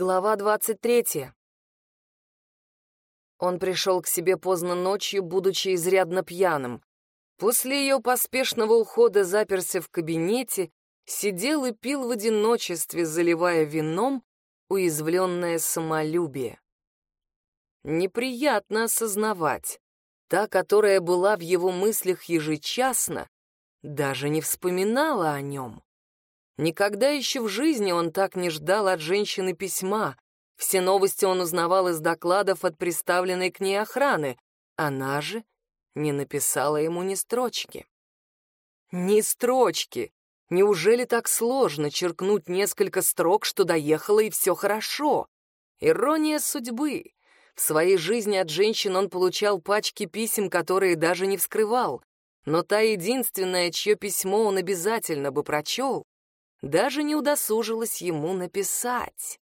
Глава двадцать третья. Он пришел к себе поздно ночью, будучи изрядно пьяным. После ее поспешного ухода заперся в кабинете, сидел и пил в одиночестве, заливая вином уязвленное самолюбие. Неприятно осознавать, та, которая была в его мыслях ежечасно, даже не вспоминала о нем. Никогда еще в жизни он так не ждал от женщины письма. Все новости он узнавал из докладов от приставленной к ней охраны. Она же не написала ему ни строчки. Ни строчки! Неужели так сложно черкнуть несколько строк, что доехало и все хорошо? Ирония судьбы. В своей жизни от женщин он получал пачки писем, которые даже не вскрывал. Но та единственная, чье письмо он обязательно бы прочел, даже не удосужилась ему написать.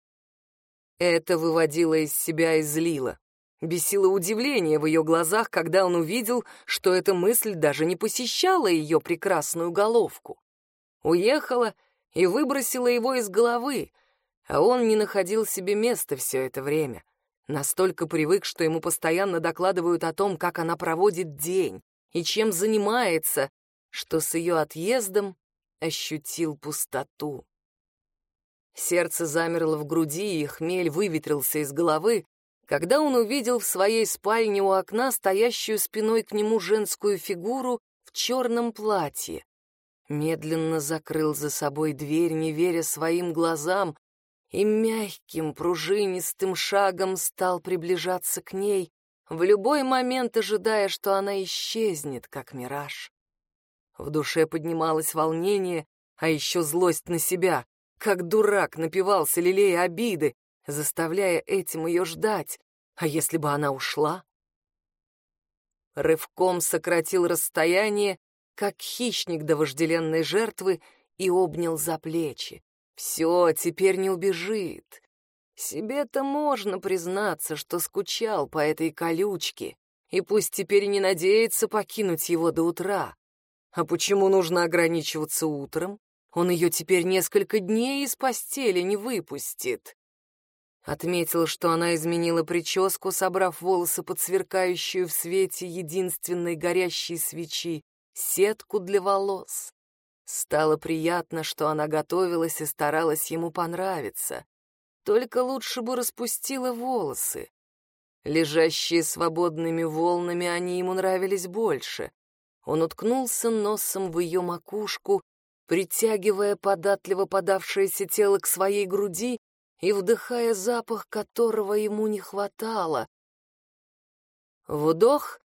Это выводило из себя и злило. Бесило удивление в ее глазах, когда он увидел, что эта мысль даже не посещала ее прекрасную головку. Уехала и выбросила его из головы, а он не находил себе места все это время. Настолько привык, что ему постоянно докладывают о том, как она проводит день и чем занимается, что с ее отъездом ощутил пустоту. Сердце замерло в груди, и хмель выветрился из головы, когда он увидел в своей спальне у окна стоящую спиной к нему женскую фигуру в черном платье. Медленно закрыл за собой дверь, не веря своим глазам, и мягким, пружинистым шагом стал приближаться к ней, в любой момент ожидая, что она исчезнет, как мираж. В душе поднималось волнение, а еще злость на себя. Как дурак напивался, лелея обиды, заставляя этим ее ждать. А если бы она ушла? Рывком сократил расстояние, как хищник до вожделенной жертвы, и обнял за плечи. Все, теперь не убежит. Себе-то можно признаться, что скучал по этой колючке, и пусть теперь не надеется покинуть его до утра. А почему нужно ограничиваться утром? Он ее теперь несколько дней из постели не выпустит. Отметил, что она изменила прическу, собрав волосы под сверкающую в свете единственной горящей свечи сетку для волос. Стало приятно, что она готовилась и старалась ему понравиться. Только лучше бы распустила волосы. Лежащие свободными волнами они ему нравились больше. Он уткнулся носом в ее макушку, притягивая податливо подавшееся тело к своей груди и вдыхая запах, которого ему не хватало. Вдох,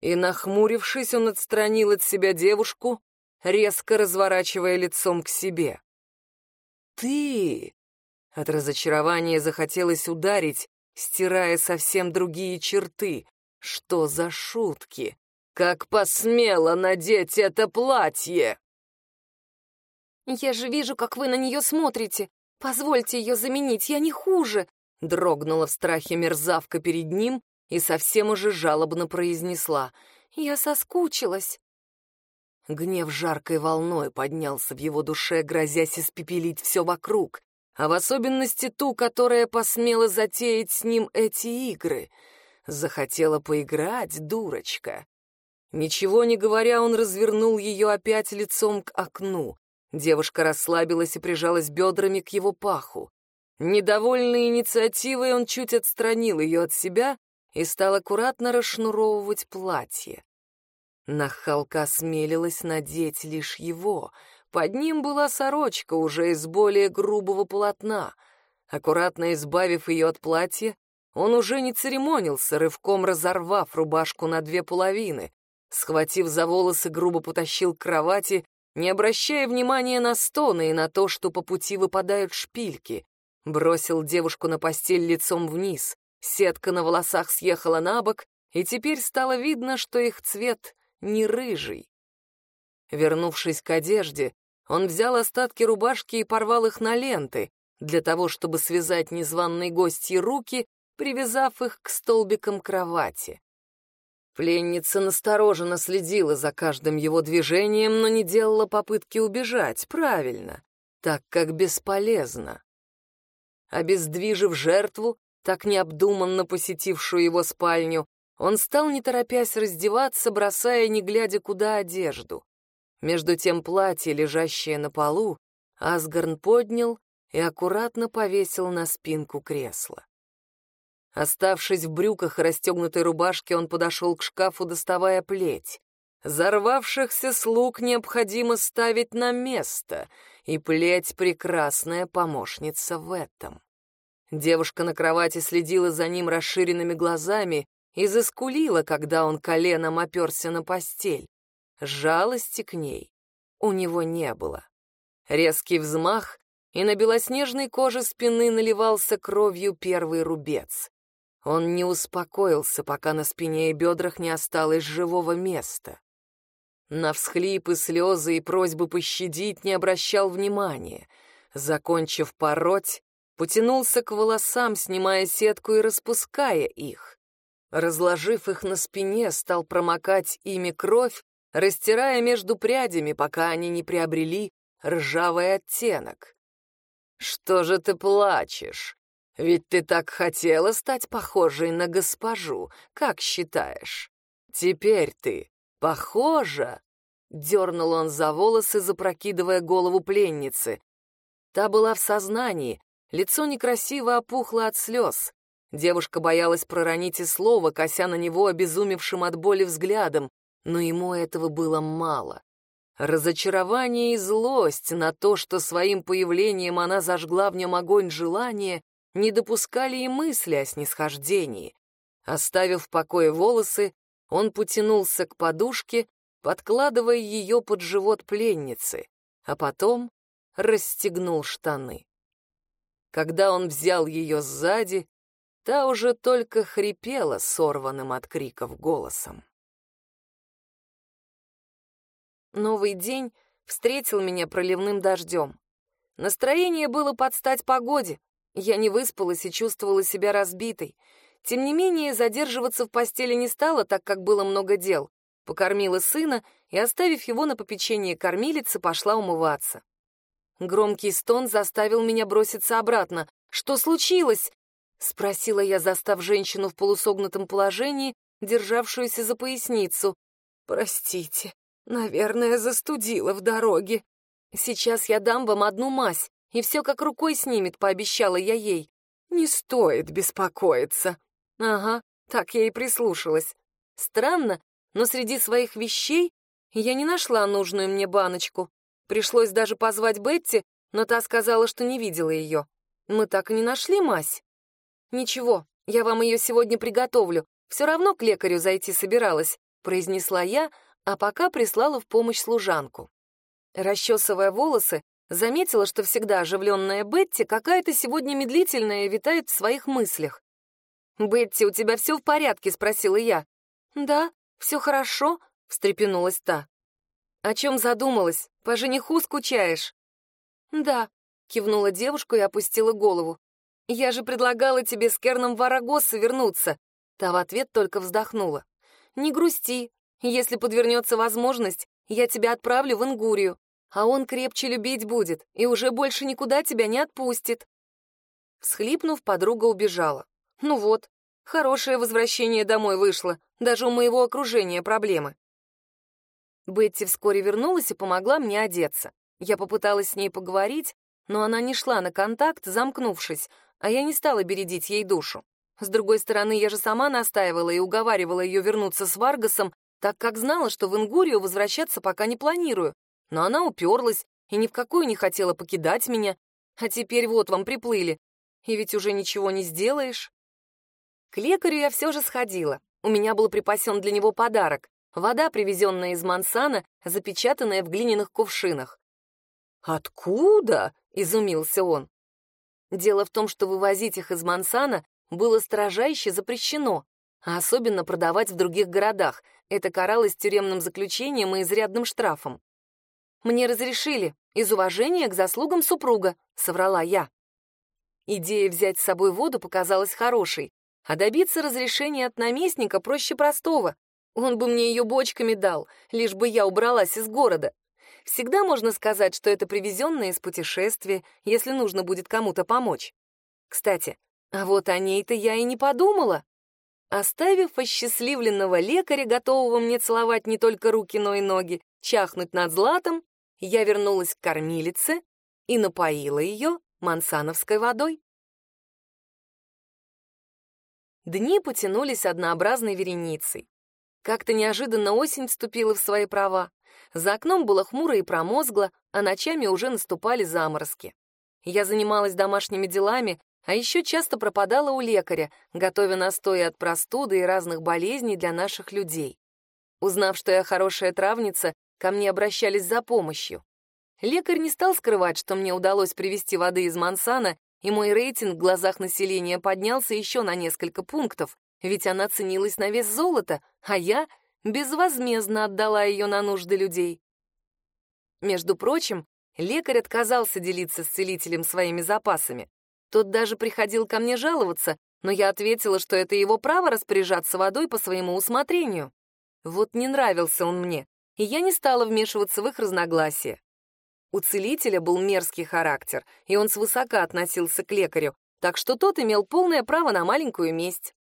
и, нахмурившись, он отстранил от себя девушку, резко разворачивая лицом к себе. «Ты!» От разочарования захотелось ударить, стирая совсем другие черты. Что за шутки? Как посмела надеть это платье!» «Я же вижу, как вы на нее смотрите. Позвольте ее заменить, я не хуже!» Дрогнула в страхе мерзавка перед ним и совсем уже жалобно произнесла. «Я соскучилась». Гнев жаркой волной поднялся в его душе, грозясь испепелить все вокруг, а в особенности ту, которая посмела затеять с ним эти игры. Захотела поиграть, дурочка. Ничего не говоря, он развернул ее опять лицом к окну. Девушка расслабилась и прижалась бедрами к его паху. Недовольной инициативой он чуть отстранил ее от себя и стал аккуратно расшнуровывать платье. Нахалка осмелилась надеть лишь его. Под ним была сорочка уже из более грубого полотна. Аккуратно избавив ее от платья, он уже не церемонился, рывком разорвав рубашку на две половины, Схватив за волосы, грубо потащил к кровати, не обращая внимания на стоны и на то, что по пути выпадают шпильки. Бросил девушку на постель лицом вниз. Сетка на волосах съехала на бок, и теперь стало видно, что их цвет не рыжий. Вернувшись к одежде, он взял остатки рубашки и порвал их на ленты, для того, чтобы связать незваной гостьи руки, привязав их к столбикам кровати. Пленница настороженно следила за каждым его движением, но не делала попытки убежать, правильно, так как бесполезно. Обездвижив жертву, так необдуманно посетившую его спальню, он стал, не торопясь раздеваться, бросая, не глядя куда, одежду. Между тем платье, лежащее на полу, Асгарн поднял и аккуратно повесил на спинку кресла. Оставшись в брюках и расстегнутой рубашке, он подошел к шкафу, доставая плеть. Зарвавшихся слуг необходимо ставить на место, и плеть — прекрасная помощница в этом. Девушка на кровати следила за ним расширенными глазами и заскулила, когда он коленом оперся на постель. Жалости к ней у него не было. Резкий взмах, и на белоснежной коже спины наливался кровью первый рубец. Он не успокоился, пока на спине и бедрах не осталось живого места. На всхлипы, слезы и просьбы пощадить не обращал внимания. Закончив пороть, потянулся к волосам, снимая сетку и распуская их. Разложив их на спине, стал промокать ими кровь, растирая между прядями, пока они не приобрели ржавый оттенок. «Что же ты плачешь? Ведь ты так хотела стать похожей на госпожу, как считаешь? Теперь ты похожа?» Дернул он за волосы, запрокидывая голову пленницы. Та была в сознании, лицо некрасиво опухло от слез. Девушка боялась проронить и слово, кося на него обезумевшим от боли взглядом, но ему этого было мало. Разочарование и злость на то, что своим появлением она зажгла в нем огонь желания, не допускали и мысли о снисхождении. Оставив в покое волосы, он потянулся к подушке, подкладывая ее под живот пленницы, а потом расстегнул штаны. Когда он взял ее сзади, та уже только хрипела сорванным от криков голосом. Новый день встретил меня проливным дождем. Настроение было под стать погоде. Я не выспалась и чувствовала себя разбитой. Тем не менее, задерживаться в постели не стала, так как было много дел. Покормила сына и, оставив его на попечение кормилицы, пошла умываться. Громкий стон заставил меня броситься обратно. «Что случилось?» — спросила я, застав женщину в полусогнутом положении, державшуюся за поясницу. «Простите», Наверное, застудила в дороге. Сейчас я дам вам одну мазь, и все как рукой снимет, пообещала я ей. Не стоит беспокоиться. Ага, так я и прислушалась. Странно, но среди своих вещей я не нашла нужную мне баночку. Пришлось даже позвать Бетти, но та сказала, что не видела ее. Мы так и не нашли мазь. Ничего, я вам ее сегодня приготовлю. Все равно к лекарю зайти собиралась, произнесла я, а пока прислала в помощь служанку. Расчесывая волосы, заметила, что всегда оживленная Бетти какая-то сегодня медлительная витает в своих мыслях. «Бетти, у тебя все в порядке?» — спросила я. «Да, все хорошо», — встрепенулась та. «О чем задумалась? По жениху скучаешь?» «Да», — кивнула девушка и опустила голову. «Я же предлагала тебе с Керном Варагоса вернуться». Та в ответ только вздохнула. «Не грусти, если подвернется возможность, я тебя отправлю в Ингурию, а он крепче любить будет и уже больше никуда тебя не отпустит». Всхлипнув, подруга убежала. «Ну вот, хорошее возвращение домой вышло, даже у моего окружения проблемы». Бетти вскоре вернулась и помогла мне одеться. Я попыталась с ней поговорить, но она не шла на контакт, замкнувшись, а я не стала бередить ей душу. С другой стороны, я же сама настаивала и уговаривала ее вернуться с Варгасом, так как знала, что в Ингурию возвращаться пока не планирую. Но она уперлась и ни в какую не хотела покидать меня. А теперь вот вам приплыли. И ведь уже ничего не сделаешь. К лекарю я все же сходила. У меня был припасен для него подарок. Вода, привезенная из Мансана, запечатанная в глиняных кувшинах. «Откуда?» — изумился он. Дело в том, что вывозить их из Мансана было строжайше запрещено, а особенно продавать в других городах. Это каралось тюремным заключением и изрядным штрафом. «Мне разрешили, из уважения к заслугам супруга», — соврала я. Идея взять с собой воду показалась хорошей, а добиться разрешения от наместника проще простого. Он бы мне ее бочками дал, лишь бы я убралась из города. Всегда можно сказать, что это привезенное из путешествия, если нужно будет кому-то помочь. Кстати, а вот о ней-то я и не подумала. Оставив осчастливленного лекаря, готового мне целовать не только руки, но и ноги, чахнуть над златом, я вернулась к кормилице и напоила ее мансановской водой. Дни потянулись однообразной вереницей. Как-то неожиданно осень вступила в свои права. За окном было хмуро и промозгло, а ночами уже наступали заморозки. Я занималась домашними делами, а еще часто пропадала у лекаря, готовя настои от простуды и разных болезней для наших людей. Узнав, что я хорошая травница, ко мне обращались за помощью. Лекарь не стал скрывать, что мне удалось привезти воды из Мансана, и мой рейтинг в глазах населения поднялся еще на несколько пунктов, ведь она ценилась на вес золота, а я безвозмездно отдала ее на нужды людей. Между прочим, лекарь отказался делиться с целителем своими запасами. Тот даже приходил ко мне жаловаться, но я ответила, что это его право распоряжаться водой по своему усмотрению. Вот не нравился он мне, и я не стала вмешиваться в их разногласия. У целителя был мерзкий характер, и он свысока относился к лекарю, так что тот имел полное право на маленькую месть.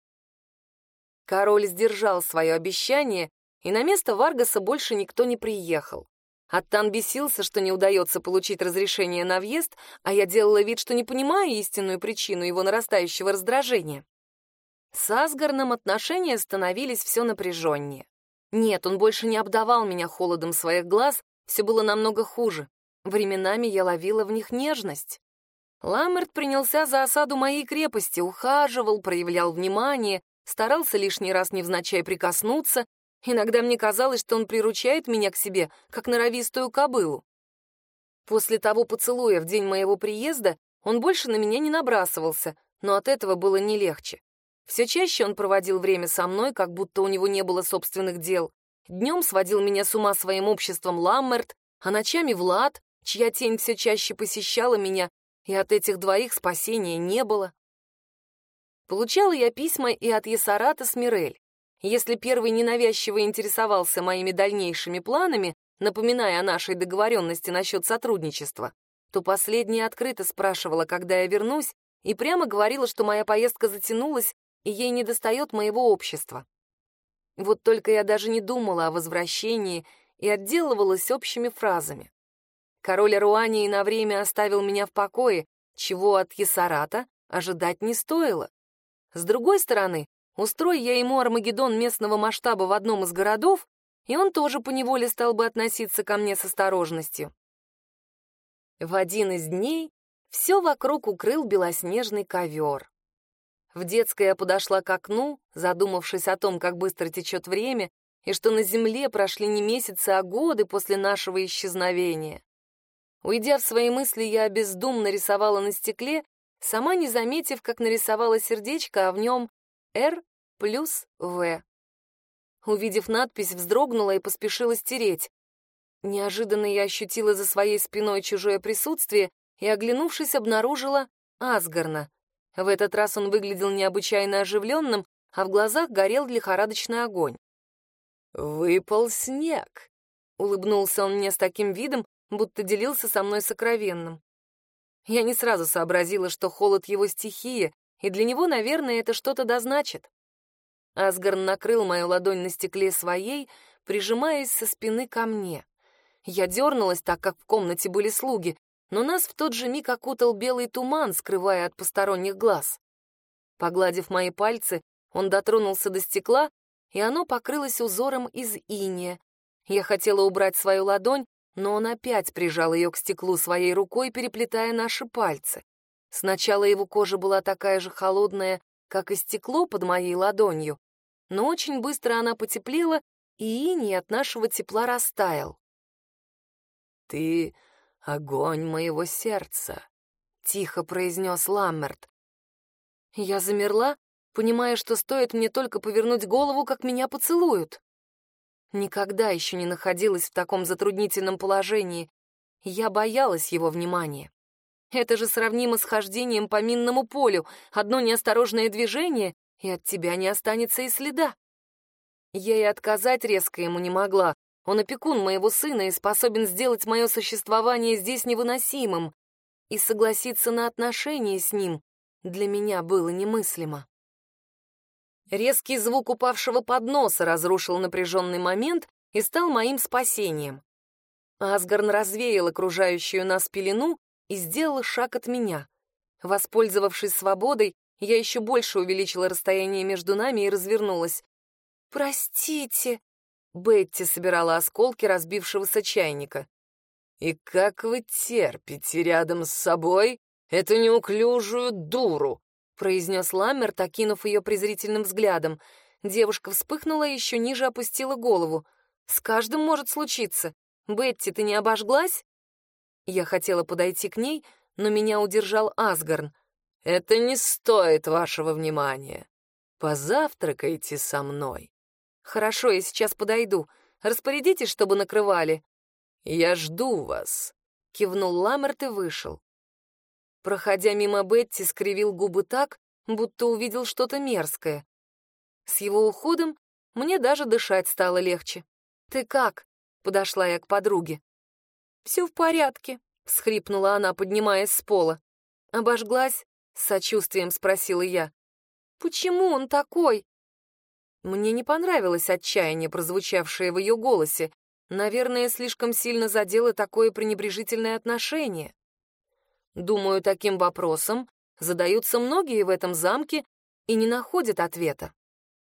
Король сдержал свое обещание, и на место Варгаса больше никто не приехал. Аттан бесился, что не удается получить разрешение на въезд, а я делала вид, что не понимаю истинную причину его нарастающего раздражения. С Асгарном отношения становились все напряженнее. Нет, он больше не обдавал меня холодом своих глаз, все было намного хуже. Временами я ловила в них нежность. Ламерт принялся за осаду моей крепости, ухаживал, проявлял внимание, старался лишний раз невзначай прикоснуться, Иногда мне казалось, что он приручает меня к себе, как норовистую кобылу. После того поцелуя в день моего приезда он больше на меня не набрасывался, но от этого было не легче. Все чаще он проводил время со мной, как будто у него не было собственных дел. Днем сводил меня с ума своим обществом Ламмерт, а ночами Влад, чья тень все чаще посещала меня, и от этих двоих спасения не было. Получала я письма и от Есарата с Мирель. Если первый ненавязчиво интересовался моими дальнейшими планами, напоминая о нашей договоренности насчет сотрудничества, то последняя открыто спрашивала, когда я вернусь, и прямо говорила, что моя поездка затянулась, и ей недостает моего общества. Вот только я даже не думала о возвращении и отделывалась общими фразами. Король Руании на время оставил меня в покое, чего от Есарата ожидать не стоило. С другой стороны, Устрой я ему Армагеддон местного масштаба в одном из городов, и он тоже поневоле стал бы относиться ко мне с осторожностью. В один из дней все вокруг укрыл белоснежный ковер. В детской я подошла к окну, задумавшись о том, как быстро течет время, и что на земле прошли не месяцы, а годы после нашего исчезновения. Уйдя в свои мысли, я бездумно рисовала на стекле, сама не заметив, как нарисовала сердечко, а в нем Р плюс В. Увидев надпись, вздрогнула и поспешила стереть. Неожиданно я ощутила за своей спиной чужое присутствие и, оглянувшись, обнаружила Асгарна. В этот раз он выглядел необычайно оживленным, а в глазах горел лихорадочный огонь. «Выпал снег», — улыбнулся он мне с таким видом, будто делился со мной сокровенным. Я не сразу сообразила, что холод его стихия, и для него, наверное, это что-то дозначит. Асгарн накрыл мою ладонь на стекле своей, прижимаясь со спины ко мне. Я дернулась, так как в комнате были слуги, но нас в тот же миг окутал белый туман, скрывая от посторонних глаз. Погладив мои пальцы, он дотронулся до стекла, и оно покрылось узором из иния. Я хотела убрать свою ладонь, но он опять прижал ее к стеклу своей рукой, переплетая наши пальцы. Сначала его кожа была такая же холодная, как и стекло под моей ладонью, но очень быстро она потеплела, и иней от нашего тепла растаял. «Ты — огонь моего сердца», — тихо произнес Ламмерт. Я замерла, понимая, что стоит мне только повернуть голову, как меня поцелуют. Никогда еще не находилась в таком затруднительном положении. Я боялась его внимания. Это же сравнимо с хождением по минному полю. Одно неосторожное движение, и от тебя не останется и следа. Я и отказать резко ему не могла. Он опекун моего сына и способен сделать мое существование здесь невыносимым. И согласиться на отношения с ним для меня было немыслимо. Резкий звук упавшего подноса разрушил напряженный момент и стал моим спасением. Асгарн развеял окружающую нас пелену и сделал шаг от меня. Воспользовавшись свободой, я еще больше увеличила расстояние между нами и развернулась. «Простите», — Бетти собирала осколки разбившегося чайника. «И как вы терпите рядом с собой эту неуклюжую дуру?» — произнес Ламмерт, окинув ее презрительным взглядом. Девушка вспыхнула и еще ниже опустила голову. «С каждым может случиться. Бетти, ты не обожглась?» Я хотела подойти к ней, но меня удержал Асгарн. «Это не стоит вашего внимания. Позавтракайте со мной». «Хорошо, я сейчас подойду. Распорядитесь, чтобы накрывали». «Я жду вас», — кивнул Ламерт и вышел. Проходя мимо Бетти, скривил губы так, будто увидел что-то мерзкое. С его уходом мне даже дышать стало легче. «Ты как?» — подошла я к подруге. «Все в порядке», — всхрипнула она, поднимаясь с пола. «Обожглась?» — с сочувствием спросила я. «Почему он такой?» Мне не понравилось отчаяние, прозвучавшее в ее голосе. Наверное, слишком сильно задело такое пренебрежительное отношение. Думаю, таким вопросом задаются многие в этом замке и не находят ответа.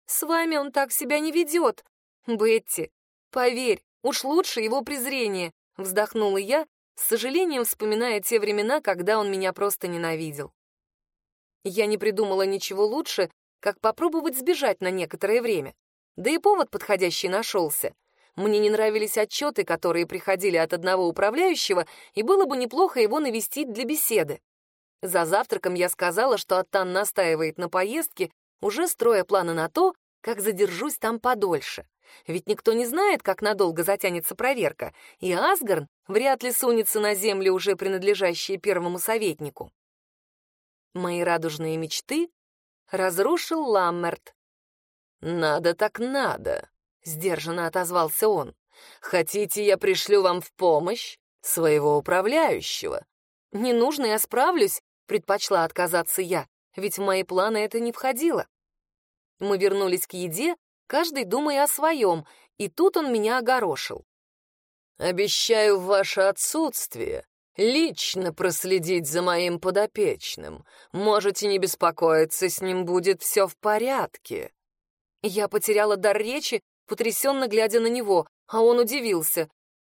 С вами он так себя не ведет. Бетти, поверь, уж лучше его презрение, вздохнула я, с сожалением вспоминая те времена, когда он меня просто ненавидел. Я не придумала ничего лучше, как попробовать сбежать на некоторое время. Да и повод подходящий нашелся. Мне не нравились отчеты, которые приходили от одного управляющего, и было бы неплохо его навестить для беседы. За завтраком я сказала, что Аттан настаивает на поездке, уже строя планы на то, как задержусь там подольше. Ведь никто не знает, как надолго затянется проверка, и Асгарн вряд ли сунется на землю, уже принадлежащие первому советнику. Мои радужные мечты разрушил Ламмерт. «Надо так надо», — сдержанно отозвался он. «Хотите, я пришлю вам в помощь своего управляющего?» «Не нужно, я справлюсь», — предпочла отказаться я, ведь в мои планы это не входило. Мы вернулись к еде, каждый думая о своем, и тут он меня огорошил. «Обещаю в ваше отсутствие лично проследить за моим подопечным. Можете не беспокоиться, с ним будет все в порядке». Я потеряла дар речи потрясенно глядя на него, а он удивился.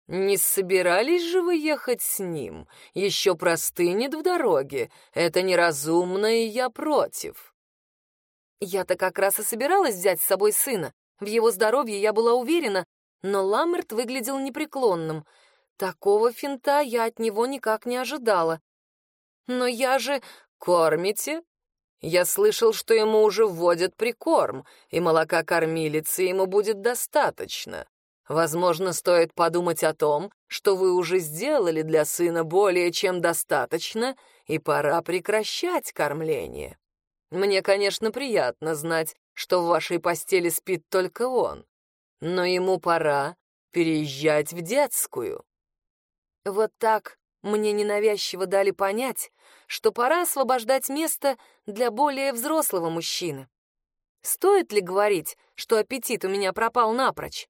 «Не собирались же вы ехать с ним? Еще простынет в дороге. Это неразумно, и я против». Я-то как раз и собиралась взять с собой сына. В его здоровье я была уверена, но Ламерт выглядел непреклонным. Такого финта я от него никак не ожидала. «Но я же...» «Кормите?» Я слышал, что ему уже вводят прикорм, и молока кормилицы ему будет достаточно. Возможно, стоит подумать о том, что вы уже сделали для сына более чем достаточно, и пора прекращать кормление. Мне, конечно, приятно знать, что в вашей постели спит только он, но ему пора переезжать в детскую. Вот так мне ненавязчиво дали понять, что пора освобождать место для более взрослого мужчины. Стоит ли говорить, что аппетит у меня пропал напрочь?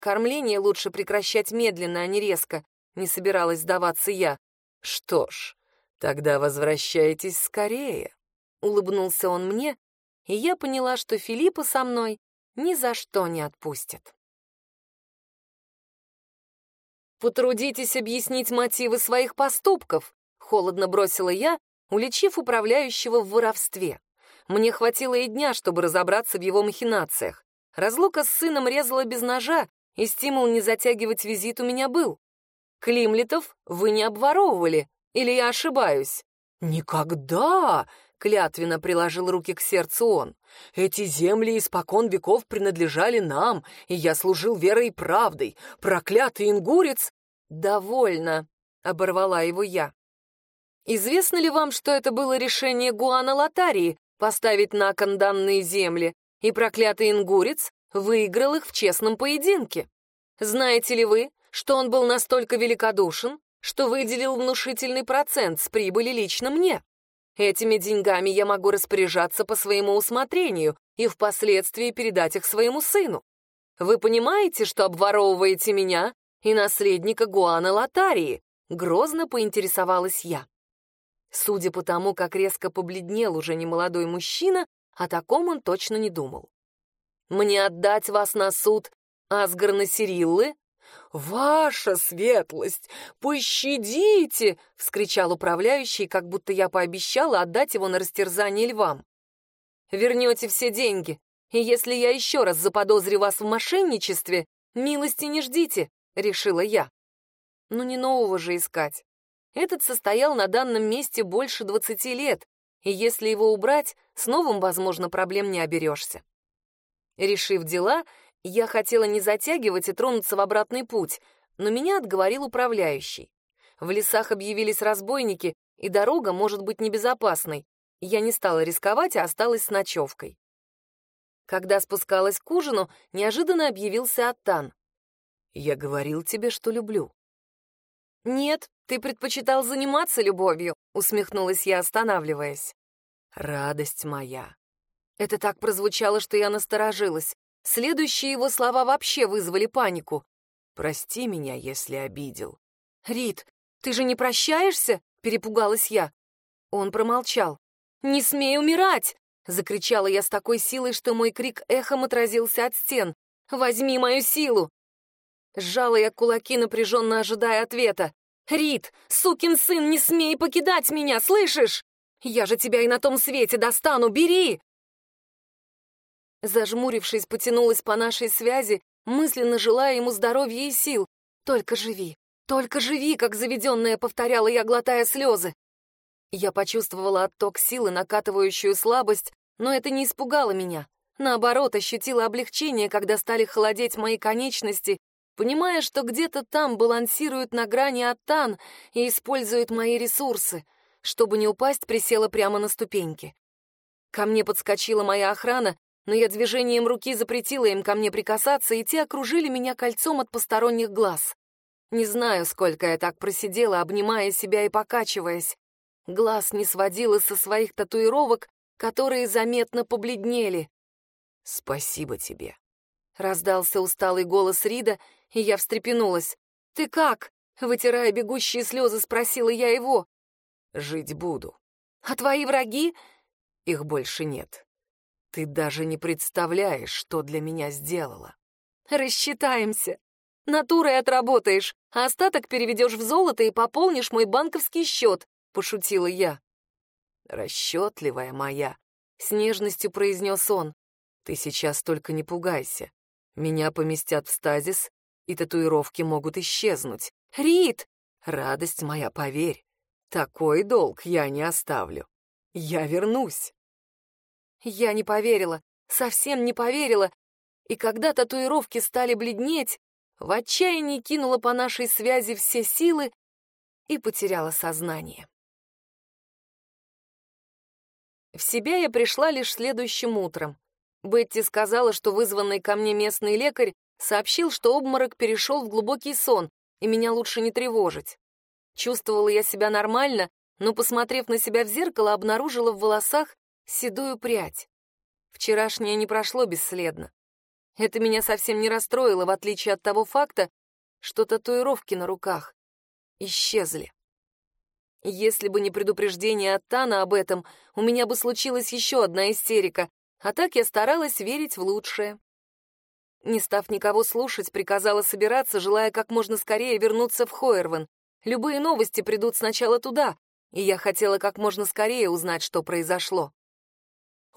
Кормление лучше прекращать медленно, а не резко, не собиралась сдаваться я. Что ж, тогда возвращайтесь скорее, улыбнулся он мне, и я поняла, что Филиппа со мной ни за что не отпустит. Потрудитесь объяснить мотивы своих поступков, Холодно бросила я, уличив управляющего в воровстве. Мне хватило и дня, чтобы разобраться в его махинациях. Разлука с сыном резала без ножа, и стимул не затягивать визит у меня был. Климлетов вы не обворовывали, или я ошибаюсь? Никогда! Клятвенно приложил руки к сердцу он. Эти земли испокон веков принадлежали нам, и я служил верой и правдой. Проклятый ингурец! Довольно, оборвала его я. Известно ли вам, что это было решение Гуана Лотарии поставить на кон данные земли, и проклятый ингурец выиграл их в честном поединке? Знаете ли вы, что он был настолько великодушен, что выделил внушительный процент с прибыли лично мне? Этими деньгами я могу распоряжаться по своему усмотрению и впоследствии передать их своему сыну. Вы понимаете, что обворовываете меня и наследника Гуана Лотарии?» Грозно поинтересовалась я. Судя по тому, как резко побледнел уже немолодой мужчина, о таком он точно не думал. «Мне отдать вас на суд Асгарна Сириллы?» «Ваша светлость, пощадите!» — вскричал управляющий, как будто я пообещала отдать его на растерзание львам. «Вернете все деньги, и если я еще раз заподозрю вас в мошенничестве, милости не ждите», — решила я. Ну не нового же искать. Этот состоял на данном месте больше 20 лет, и если его убрать, с новым, возможно, проблем не оберешься. Решив дела, я хотела не затягивать и тронуться в обратный путь, но меня отговорил управляющий. В лесах объявились разбойники, и дорога может быть небезопасной. Я не стала рисковать, а осталась с ночевкой. Когда спускалась к ужину, неожиданно объявился Аттан. «Я говорил тебе, что люблю». «Нет, ты предпочитал заниматься любовью», — усмехнулась я, останавливаясь. «Радость моя». Это так прозвучало, что я насторожилась. Следующие его слова вообще вызвали панику. «Прости меня, если обидел». «Рит, ты же не прощаешься?» — перепугалась я. Он промолчал. «Не смей умирать!» — закричала я с такой силой, что мой крик эхом отразился от стен. «Возьми мою силу!» Сжала я кулаки, напряженно ожидая ответа. «Рит, сукин сын, не смей покидать меня, слышишь? Я же тебя и на том свете достану, бери!» Зажмурившись, потянулась по нашей связи, мысленно желая ему здоровья и сил. «Только живи, только живи!» — как заведенная повторяла я, глотая слезы. Я почувствовала отток силы, накатывающую слабость, но это не испугало меня. Наоборот, ощутила облегчение, когда стали холодеть мои конечности, понимая, что где-то там балансирует на грани Аттан и использует мои ресурсы. Чтобы не упасть, присела прямо на ступеньки. Ко мне подскочила моя охрана, но я движением руки запретила им ко мне прикасаться, и те окружили меня кольцом от посторонних глаз. Не знаю, сколько я так просидела, обнимая себя и покачиваясь. Глаз не сводила со своих татуировок, которые заметно побледнели. «Спасибо тебе», — раздался усталый голос Рида, и я встрепенулась. «Ты как?» — вытирая бегущие слезы, спросила я его. «Жить буду». «А твои враги?» «Их больше нет. Ты даже не представляешь, что для меня сделала. Рассчитаемся. Натурой отработаешь, а остаток переведешь в золото и пополнишь мой банковский счет, пошутила я. Расчетливая моя, с нежностью произнес он. Ты сейчас только не пугайся. Меня поместят в стазис, и татуировки могут исчезнуть. Рит! Радость моя, поверь, такой долг я не оставлю. Я вернусь. Я не поверила, совсем не поверила, и когда татуировки стали бледнеть, в отчаянии кинула по нашей связи все силы и потеряла сознание. В себя я пришла лишь следующим утром. Бетти сказала, что вызванный ко мне местный лекарь сообщил, что обморок перешел в глубокий сон, и меня лучше не тревожить. Чувствовала я себя нормально, но, посмотрев на себя в зеркало, обнаружила в волосах седую прядь. Вчерашнее не прошло бесследно. Это меня совсем не расстроило, в отличие от того факта, что татуировки на руках исчезли. Если бы не предупреждение от Тана об этом, у меня бы случилась еще одна истерика, а так я старалась верить в лучшее. Не став никого слушать, приказала собираться, желая как можно скорее вернуться в Хойервен. Любые новости придут сначала туда, и я хотела как можно скорее узнать, что произошло.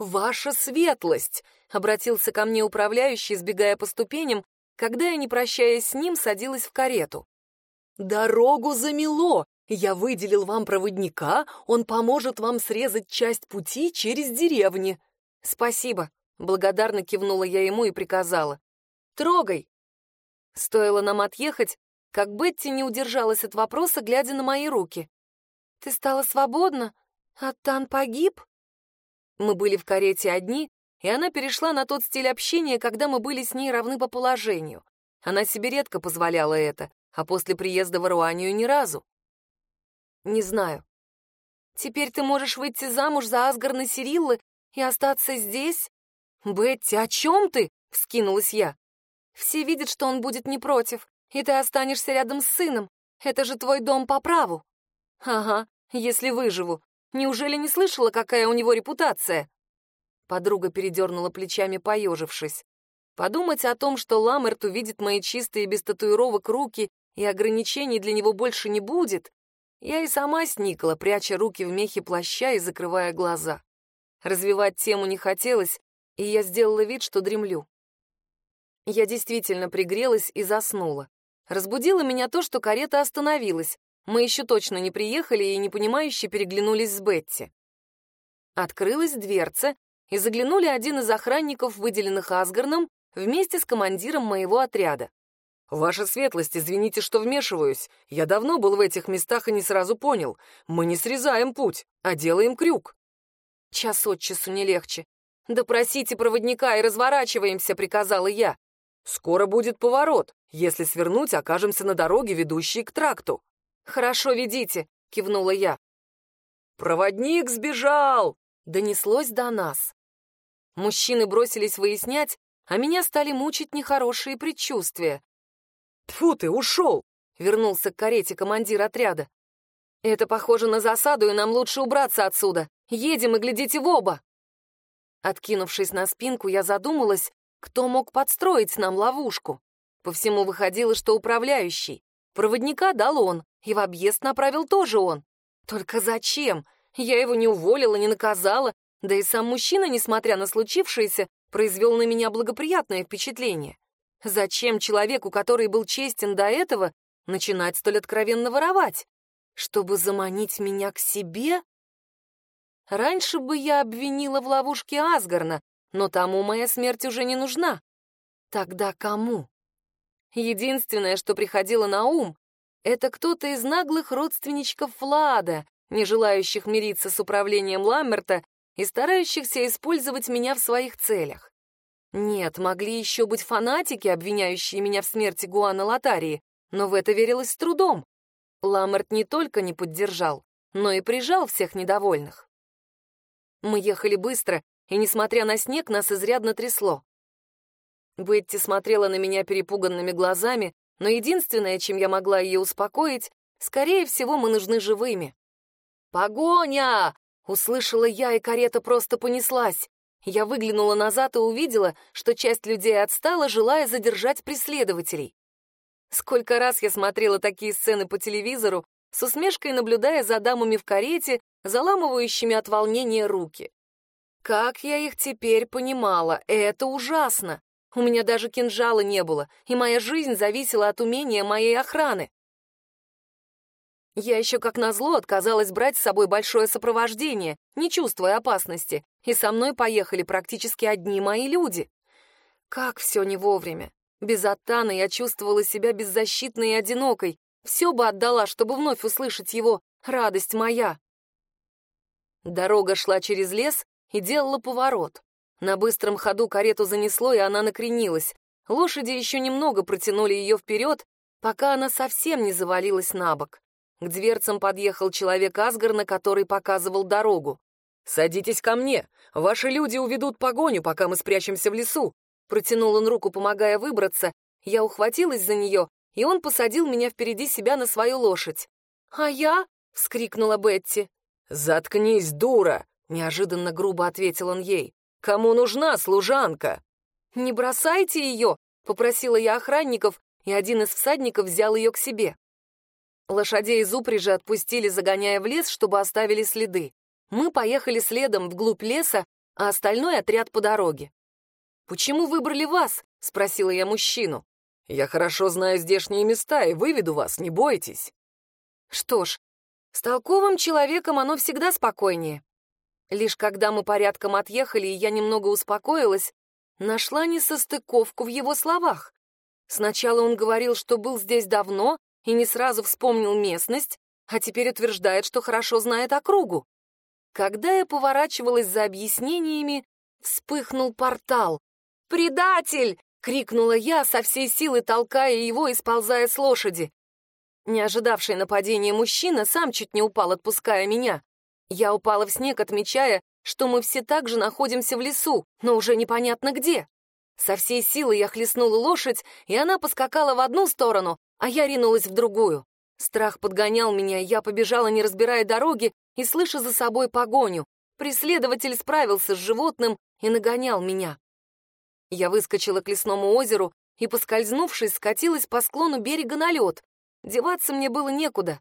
«Ваша светлость!» — обратился ко мне управляющий, сбегая по ступеням, когда я, не прощаясь с ним, садилась в карету. «Дорогу замело! Я выделил вам проводника, он поможет вам срезать часть пути через деревни». «Спасибо», — благодарно кивнула я ему и приказала. «Трогай!» Стоило нам отъехать, как Бетти не удержалась от вопроса, глядя на мои руки. «Ты стала свободна? А Тан погиб?» Мы были в карете одни, и она перешла на тот стиль общения, когда мы были с ней равны по положению. Она себе редко позволяла это, а после приезда в Аруанию ни разу. Не знаю. Теперь ты можешь выйти замуж за Асгарна Сириллы и остаться здесь?» «Бетти, о чем ты?» — вскинулась я. «Все видят, что он будет не против, и ты останешься рядом с сыном. Это же твой дом по праву». «Ага, если выживу. Неужели не слышала, какая у него репутация?» Подруга передернула плечами, поежившись. Подумать о том, что Ламерт увидит мои чистые без татуировок руки и ограничений для него больше не будет, я и сама сникла, пряча руки в мехе плаща и закрывая глаза. Развивать тему не хотелось, и я сделала вид, что дремлю. Я действительно пригрелась и заснула. Разбудило меня то, что карета остановилась. Мы еще точно не приехали и непонимающе переглянулись с Бетти. Открылась дверца, и заглянули один из охранников, выделенных Асгарном, вместе с командиром моего отряда. «Ваша светлость, извините, что вмешиваюсь. Я давно был в этих местах и не сразу понял. Мы не срезаем путь, а делаем крюк». «Час от часу не легче. Допросите проводника и разворачиваемся», — приказала я. «Скоро будет поворот. Если свернуть, окажемся на дороге, ведущей к тракту». «Хорошо, ведите», — кивнула я. «Проводник сбежал!» — донеслось до нас. Мужчины бросились выяснять, а меня стали мучить нехорошие предчувствия. «Тьфу ты, ушел!» — вернулся к карете командир отряда. «Это похоже на засаду, и нам лучше убраться отсюда. Едем и глядите в оба!» Откинувшись на спинку, я задумалась, кто мог подстроить нам ловушку. По всему выходило, что управляющий. Проводника дал он, и в объезд направил тоже он. Только зачем? Я его не уволила, не наказала, да и сам мужчина, несмотря на случившееся, произвел на меня благоприятное впечатление. Зачем человеку, который был честен до этого, начинать столь откровенно воровать? Чтобы заманить меня к себе? Раньше бы я обвинила в ловушке Асгарна, но тому моя смерть уже не нужна. Тогда кому? Единственное, что приходило на ум, это кто-то из наглых родственничков Влада, не желающих мириться с управлением Ламмерта и старающихся использовать меня в своих целях. Нет, могли еще быть фанатики, обвиняющие меня в смерти Гуана Лотарии, но в это верилось с трудом. Ламерт не только не поддержал, но и прижал всех недовольных. Мы ехали быстро, и, несмотря на снег, нас изрядно трясло. Бетти смотрела на меня перепуганными глазами, но единственное, чем я могла ее успокоить, скорее всего, мы нужны живыми. «Погоня!» Услышала я, и карета просто понеслась. Я выглянула назад и увидела, что часть людей отстала, желая задержать преследователей. Сколько раз я смотрела такие сцены по телевизору, с усмешкой наблюдая за дамами в карете, заламывающими от волнения руки. Как я их теперь понимала, это ужасно. У меня даже кинжала не было, и моя жизнь зависела от умения моей охраны. Я еще как назло отказалась брать с собой большое сопровождение, не чувствуя опасности, и со мной поехали практически одни мои люди. Как все не вовремя. Без Аттана я чувствовала себя беззащитной и одинокой. Все бы отдала, чтобы вновь услышать его «радость моя». Дорога шла через лес и делала поворот. На быстром ходу карету занесло, и она накренилась. Лошади еще немного протянули ее вперед, пока она совсем не завалилась на бок. К дверцам подъехал человек Асгарна, который показывал дорогу. «Садитесь ко мне. Ваши люди уведут погоню, пока мы спрячемся в лесу». Протянул он руку, помогая выбраться. Я ухватилась за нее, и он посадил меня впереди себя на свою лошадь. «А я?» — вскрикнула Бетти. «Заткнись, дура!» — неожиданно грубо ответил он ей. «Кому нужна служанка?» «Не бросайте ее!» — попросила я охранников, и один из всадников взял ее к себе. Лошадей из упряжи отпустили, загоняя в лес, чтобы оставили следы. Мы поехали следом вглубь леса, а остальной отряд по дороге. «Почему выбрали вас?» — спросила я мужчину. «Я хорошо знаю здешние места и выведу вас, не бойтесь». Что ж, с толковым человеком оно всегда спокойнее. Лишь когда мы порядком отъехали, и я немного успокоилась, нашла несостыковку в его словах. Сначала он говорил, что был здесь давно, и не сразу вспомнил местность, а теперь утверждает, что хорошо знает округу. Когда я поворачивалась за объяснениями, вспыхнул портал. «Предатель!» — крикнула я, со всей силы толкая его и сползая с лошади. Не ожидавший нападения мужчина сам чуть не упал, отпуская меня. Я упала в снег, отмечая, что мы все так же находимся в лесу, но уже непонятно где. Со всей силы я хлестнула лошадь, и она поскакала в одну сторону, а я ринулась в другую. Страх подгонял меня, я побежала, не разбирая дороги, и слыша за собой погоню. Преследователь справился с животным и нагонял меня. Я выскочила к лесному озеру и, поскользнувшись, скатилась по склону берега на лед. Деваться мне было некуда.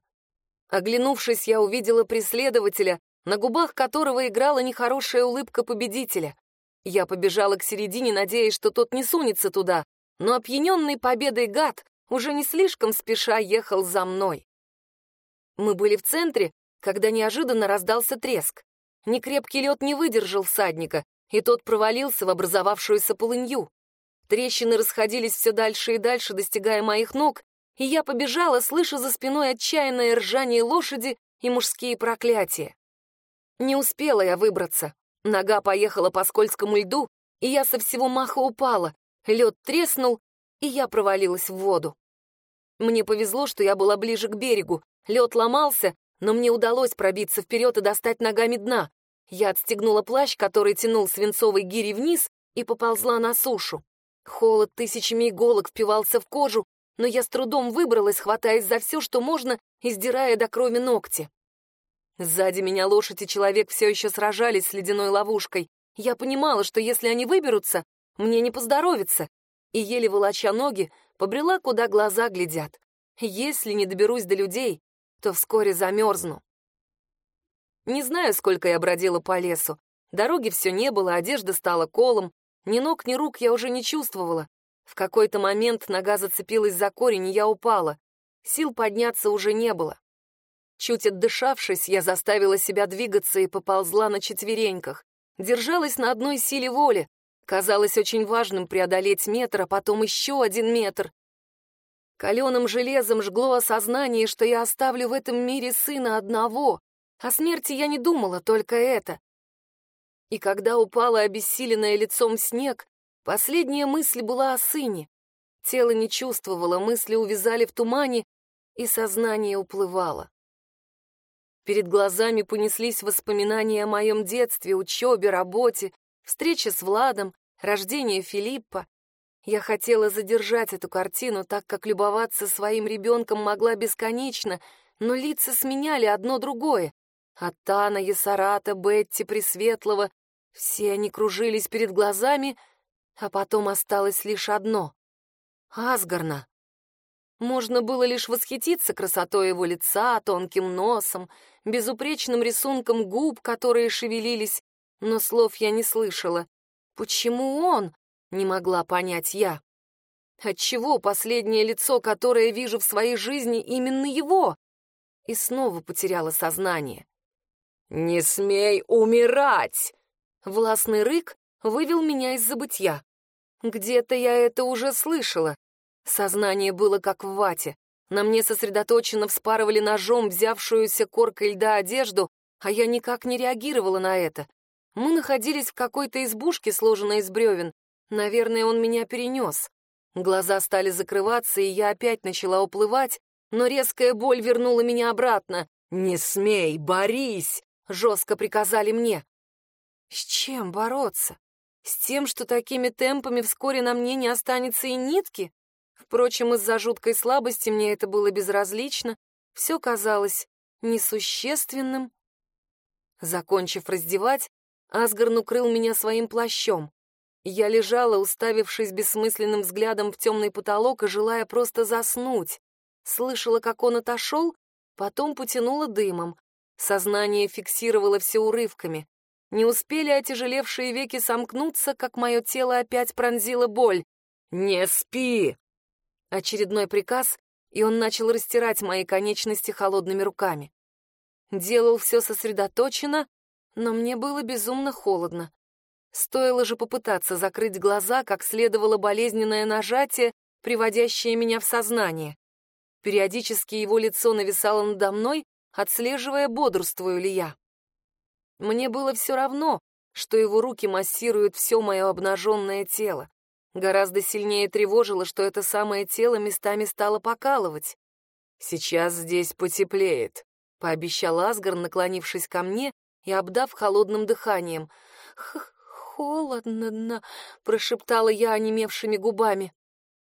Оглянувшись, я увидела преследователя, на губах которого играла нехорошая улыбка победителя. Я побежала к середине, надеясь, что тот не сунется туда, но опьяненный победой гад уже не слишком спеша ехал за мной. Мы были в центре, когда неожиданно раздался треск. Некрепкий лед не выдержал всадника, и тот провалился в образовавшуюся полынью. Трещины расходились все дальше и дальше, достигая моих ног, и я побежала, слыша за спиной отчаянное ржание лошади и мужские проклятия. Не успела я выбраться. Нога поехала по скользкому льду, и я со всего маха упала. Лед треснул, и я провалилась в воду. Мне повезло, что я была ближе к берегу. Лед ломался, но мне удалось пробиться вперед и достать ногами дна. Я отстегнула плащ, который тянул свинцовой гири вниз, и поползла на сушу. Холод тысячами иголок впивался в кожу, но я с трудом выбралась, хватаясь за все, что можно, и сдирая до крови ногти. Сзади меня лошадь и человек все еще сражались с ледяной ловушкой. Я понимала, что если они выберутся, мне не поздоровится, и, еле волоча ноги, побрела, куда глаза глядят. Если не доберусь до людей, то вскоре замерзну. Не знаю, сколько я бродила по лесу. Дороги все не было, одежда стала колом. Ни ног, ни рук я уже не чувствовала. В какой-то момент нога зацепилась за корень, и я упала. Сил подняться уже не было. Чуть отдышавшись, я заставила себя двигаться и поползла на четвереньках. Держалась на одной силе воли. Казалось очень важным преодолеть метр, а потом еще один метр. Каленым железом жгло осознание, что я оставлю в этом мире сына одного. О смерти я не думала, только это. И когда упала обессиленная лицом снег, последняя мысль была о сыне. Тело не чувствовало, мысли увязали в тумане, и сознание уплывало. Перед глазами понеслись воспоминания о моем детстве, учебе, работе, встрече с Владом, рождение Филиппа. Я хотела задержать эту картину, так как любоваться своим ребенком могла бесконечно, но лица сменяли одно другое. Атана, Ясарата, Бетти, Пресветлого — все они кружились перед глазами, а потом осталось лишь одно — Асгарна. Можно было лишь восхититься красотой его лица, тонким носом, безупречным рисунком губ, которые шевелились, но слов я не слышала. Почему он? Не могла понять я. Отчего последнее лицо, которое вижу в своей жизни, именно его? И снова потеряла сознание. «Не смей умирать!» Властный рык вывел меня из забытья. Где-то я это уже слышала. Сознание было как в вате. На мне сосредоточенно вспарывали ножом взявшуюся коркой льда одежду, а я никак не реагировала на это. Мы находились в какой-то избушке, сложенной из бревен. Наверное, он меня перенес. Глаза стали закрываться, и я опять начала уплывать, но резкая боль вернула меня обратно. «Не смей, борись!» — жестко приказали мне. С чем бороться? С тем, что такими темпами вскоре на мне не останется и нитки? Впрочем, из-за жуткой слабости мне это было безразлично, все казалось несущественным. Закончив раздевать, Асгарн укрыл меня своим плащом. Я лежала, уставившись бессмысленным взглядом в темный потолок и желая просто заснуть. Слышала, как он отошел, потом потянула дымом. Сознание фиксировало все урывками. Не успели отяжелевшие веки сомкнуться, как мое тело опять пронзила боль. «Не спи!» Очередной приказ, и он начал растирать мои конечности холодными руками. Делал все сосредоточенно, но мне было безумно холодно. Стоило же попытаться закрыть глаза, как следовало болезненное нажатие, приводящее меня в сознание. Периодически его лицо нависало надо мной, отслеживая, бодрствую ли я. Мне было все равно, что его руки массируют все мое обнаженное тело. Гораздо сильнее тревожило, что это самое тело местами стало покалывать. «Сейчас здесь потеплеет», — пообещал Асгар, наклонившись ко мне и обдав холодным дыханием. «Х «Холодно», — прошептала я онемевшими губами.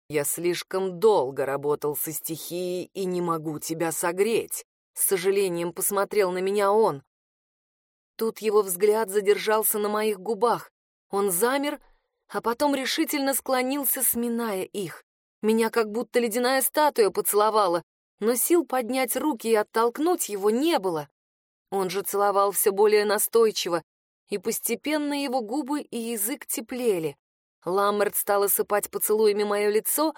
«Я слишком долго работал со стихией и не могу тебя согреть», — с сожалением посмотрел на меня он. Тут его взгляд задержался на моих губах. Он замер, а потом решительно склонился, сминая их. Меня как будто ледяная статуя поцеловала, но сил поднять руки и оттолкнуть его не было. Он же целовал все более настойчиво, и постепенно его губы и язык теплели. Ламмерт стал осыпать поцелуями мое лицо,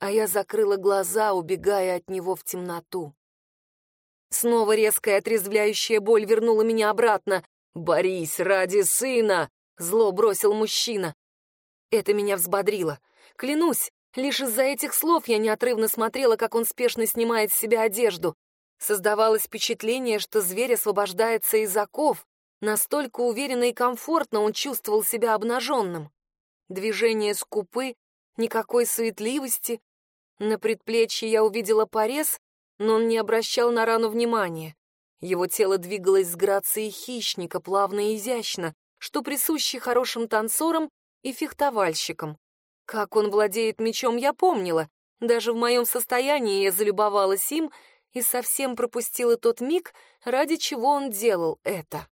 а я закрыла глаза, убегая от него в темноту. Снова резкая отрезвляющая боль вернула меня обратно. «Борись ради сына!» — зло бросил мужчина. Это меня взбодрило. Клянусь, лишь из-за этих слов я неотрывно смотрела, как он спешно снимает с себя одежду. Создавалось впечатление, что зверь освобождается из оков. Настолько уверенно и комфортно он чувствовал себя обнаженным. Движения скупы, никакой суетливости. На предплечье я увидела порез, но он не обращал на рану внимания. Его тело двигалось с грацией хищника, плавно и изящно, что присуще хорошим танцорам и фехтовальщикам. Как он владеет мечом, я помнила. Даже в моем состоянии я залюбовалась им и совсем пропустила тот миг, ради чего он делал это.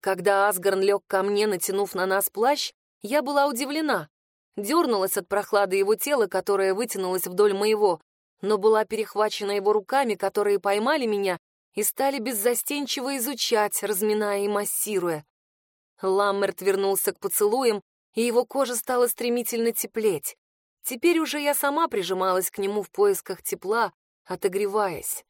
Когда Асгарн лег ко мне, натянув на нас плащ, я была удивлена. Дернулась от прохлады его тела, которое вытянулось вдоль моего, но была перехвачена его руками, которые поймали меня и стали беззастенчиво изучать, разминая и массируя. Ламмерт вернулся к поцелуям, и его кожа стала стремительно теплеть. Теперь уже я сама прижималась к нему в поисках тепла, отогреваясь.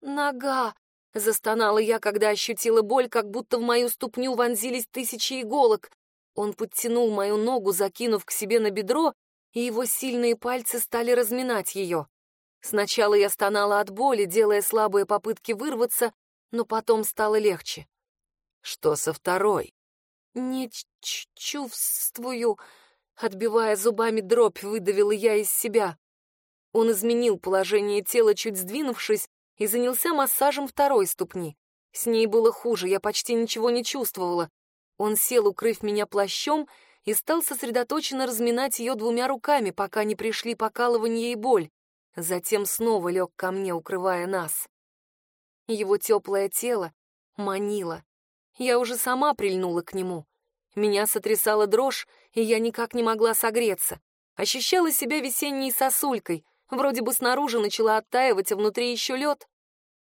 «Нога!» — застонала я, когда ощутила боль, как будто в мою ступню вонзились тысячи иголок. Он подтянул мою ногу, закинув к себе на бедро, и его сильные пальцы стали разминать ее. Сначала я стонала от боли, делая слабые попытки вырваться, но потом стало легче. «Что со второй?» «Не чувствую», — отбивая зубами дробь, выдавила я из себя. Он изменил положение тела, чуть сдвинувшись, и занялся массажем второй ступни. С ней было хуже, я почти ничего не чувствовала. Он сел, укрыв меня плащом, и стал сосредоточенно разминать ее двумя руками, пока не пришли покалывание и боль. Затем снова лег ко мне, укрывая нас. Его теплое тело манило. Я уже сама прильнула к нему. Меня сотрясала дрожь, и я никак не могла согреться. Ощущала себя весенней сосулькой, Вроде бы снаружи начала оттаивать, а внутри еще лед.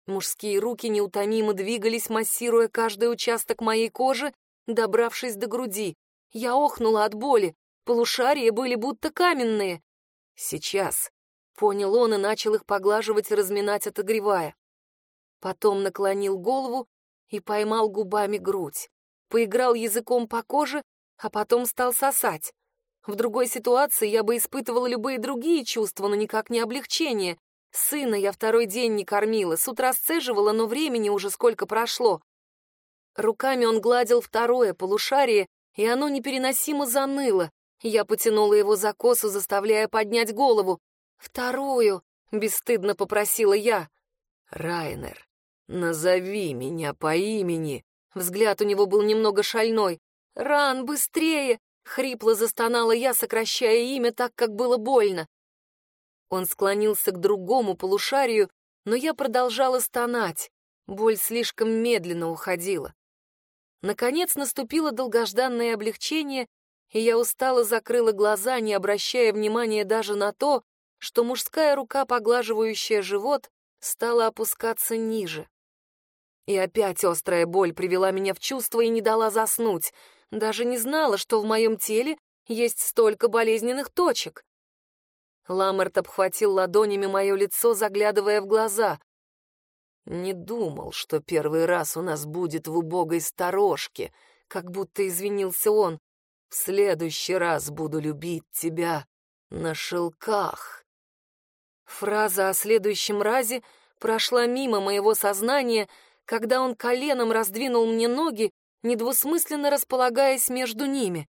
Мужские руки неутомимо двигались, массируя каждый участок моей кожи, добравшись до груди. Я охнула от боли, полушария были будто каменные. Сейчас, понял он и начал их поглаживать и разминать, отогревая. Потом наклонил голову и поймал губами грудь. Поиграл языком по коже, а потом стал сосать. В другой ситуации я бы испытывала любые другие чувства, но никак не облегчение. Сына я второй день не кормила, с утра сцеживала, но времени уже сколько прошло. Руками он гладил второе полушарие, и оно непереносимо заныло. Я потянула его за косу, заставляя поднять голову. «Вторую!» — бесстыдно попросила я. «Райнер, назови меня по имени!» Взгляд у него был немного шальной. «Ран, быстрее! Хрипло застонала я, сокращая имя так, как было больно. Он склонился к другому полушарию, но я продолжала стонать. Боль слишком медленно уходила. Наконец наступило долгожданное облегчение, и я устало закрыла глаза, не обращая внимания даже на то, что мужская рука, поглаживающая живот, стала опускаться ниже. И опять острая боль привела меня в чувство и не дала заснуть — даже не знала, что в моем теле есть столько болезненных точек. Ламерт обхватил ладонями мое лицо, заглядывая в глаза. «Не думал, что первый раз у нас будет в убогой сторожке», как будто извинился он. «В следующий раз буду любить тебя на шелках». Фраза о следующем разе прошла мимо моего сознания, когда он коленом раздвинул мне ноги недвусмысленно располагаясь между ними.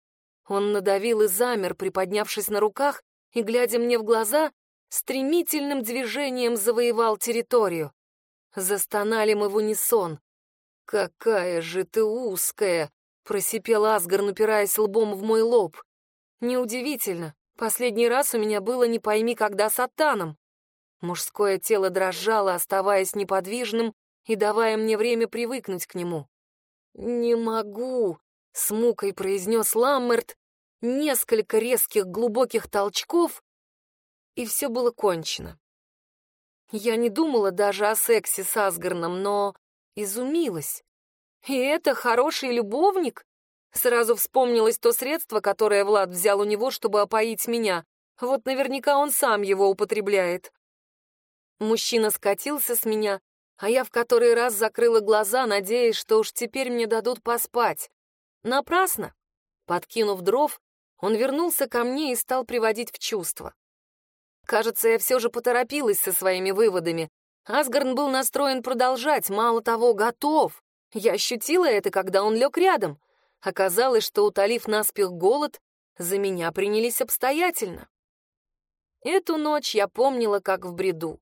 Он надавил и замер, приподнявшись на руках, и, глядя мне в глаза, стремительным движением завоевал территорию. Застонали мы в унисон. «Какая же ты узкая!» — просипел Асгарн, упираясь лбом в мой лоб. «Неудивительно. Последний раз у меня было не пойми когда с Аттаном. Мужское тело дрожало, оставаясь неподвижным и давая мне время привыкнуть к нему. «Не могу», — с мукой произнес Ламмерт, несколько резких глубоких толчков, и все было кончено. Я не думала даже о сексе с Асгарном, но изумилась. И это хороший любовник? Сразу вспомнилось то средство, которое Влад взял у него, чтобы опоить меня. Вот наверняка он сам его употребляет. Мужчина скатился с меня, а я в который раз закрыла глаза, надеясь, что уж теперь мне дадут поспать. Напрасно. Подкинув дров, он вернулся ко мне и стал приводить в чувство. Кажется, я все же поторопилась со своими выводами. Асгарн был настроен продолжать, мало того, готов. Я ощутила это, когда он лег рядом. Оказалось, что, утолив наспех голод, за меня принялись обстоятельно. Эту ночь я помнила, как в бреду.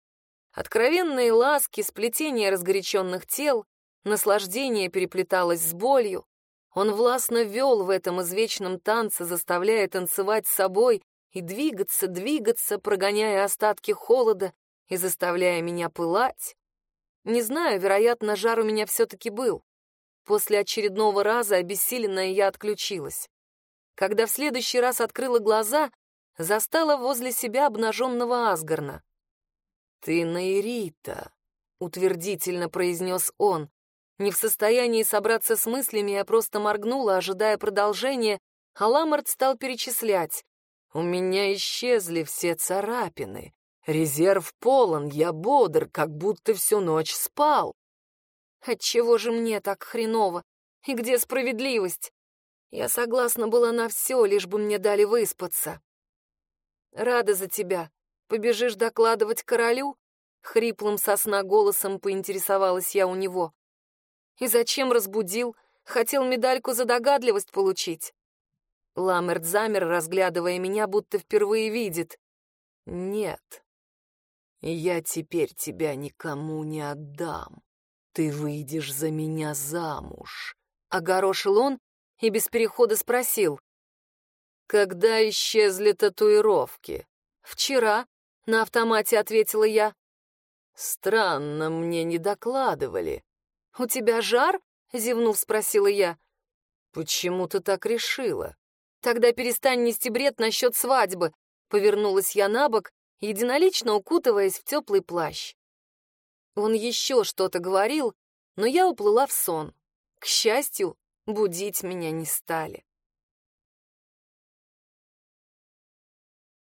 Откровенные ласки, сплетение разгоряченных тел, наслаждение переплеталось с болью. Он властно вел в этом извечном танце, заставляя танцевать с собой и двигаться, двигаться, прогоняя остатки холода и заставляя меня пылать. Не знаю, вероятно, жар у меня все-таки был. После очередного раза, обессиленная, я отключилась. Когда в следующий раз открыла глаза, застала возле себя обнаженного Асгарна. «Ты Нейрита», — утвердительно произнес он. Не в состоянии собраться с мыслями, я просто моргнула, ожидая продолжения, а Ламарт стал перечислять. «У меня исчезли все царапины. Резерв полон, я бодр, как будто всю ночь спал. Отчего же мне так хреново? И где справедливость? Я согласна была на все, лишь бы мне дали выспаться. Рада за тебя. Побежишь докладывать королю? Хриплым сосна голосом поинтересовалась я у него. И зачем разбудил? Хотел медальку за догадливость получить. Ламерт замер, разглядывая меня, будто впервые видит. Нет, я теперь тебя никому не отдам. «Ты выйдешь за меня замуж», — огорошил он и без перехода спросил. «Когда исчезли татуировки?» «Вчера», — на автомате ответила я. «Странно, мне не докладывали». «У тебя жар?» — зевнув, спросила я. «Почему ты так решила?» «Тогда перестань нести бред насчет свадьбы», — повернулась я на бок, единолично укутываясь в теплый плащ. Он еще что-то говорил, но я уплыла в сон. К счастью, будить меня не стали.